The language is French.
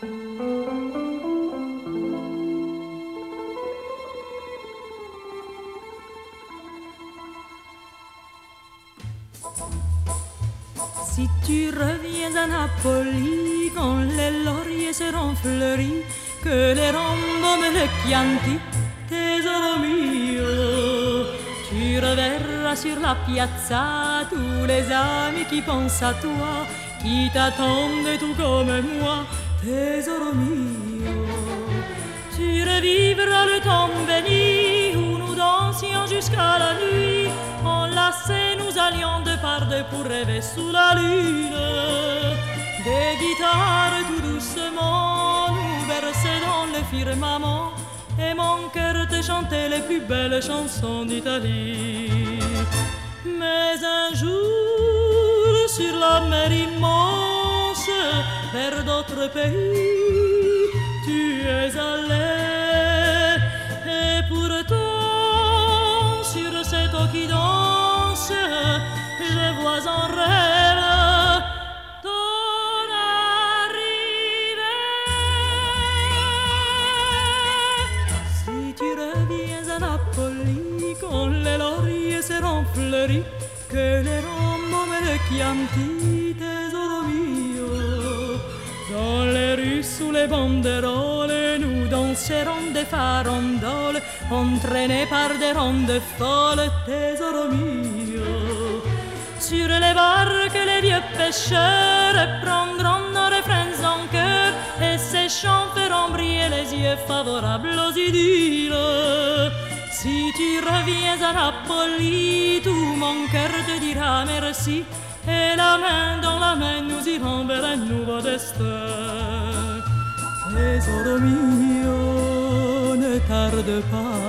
Si tu reviens à Napoli quand les lauriers seront fleuris, que les rambos me le chianti, tesoro mio, tu reverras sur la piazza tous les amis qui pensent à toi, qui t'attendent tout comme moi, tesoro mio. Tu revivras le temps béni où nous dansions jusqu'à la nuit, enlacés nous allions de part de pour rêver sous la lune. Des guitares tout doucement nous berçaient dans le firmament et mon cœur te chantait les plus belles chansons d'Italie. Mais un jour, sur la mer immense, d'autres pays, tu es allé. Et pourtant, sur cette eau qui danse, je vois en rêve ton arrivée. Si tu reviens à Napoli, quand les lauriers seront fleuris, que les rameaux me chianti, tesoro mio. Dans les rues, sous les banderoles, nous danserons des farandoles, entraînés par des rondes folles, tesoro mio. Sur les barques, les vieux pêcheurs prendront nos refrains en cœur et ces chants feront briller les yeux favorables aux idylles. Si tu reviens à Napoli, tout mon cœur te dira merci. Et la main dans la main, nous irons vers un nouveau destin. Tesoro mio, ne tarde pas.